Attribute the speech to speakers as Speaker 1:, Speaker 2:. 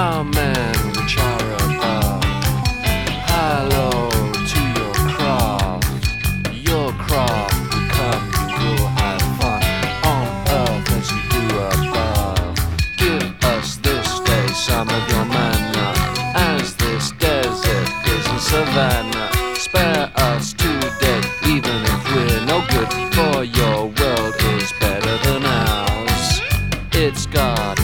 Speaker 1: Uh, hello to your. Your come, you will have fun on earth as you do above. Give us this day some of your manna, as this desert is a savannah. Spare us today, even if we're no good, for your world is better than ours. It's God.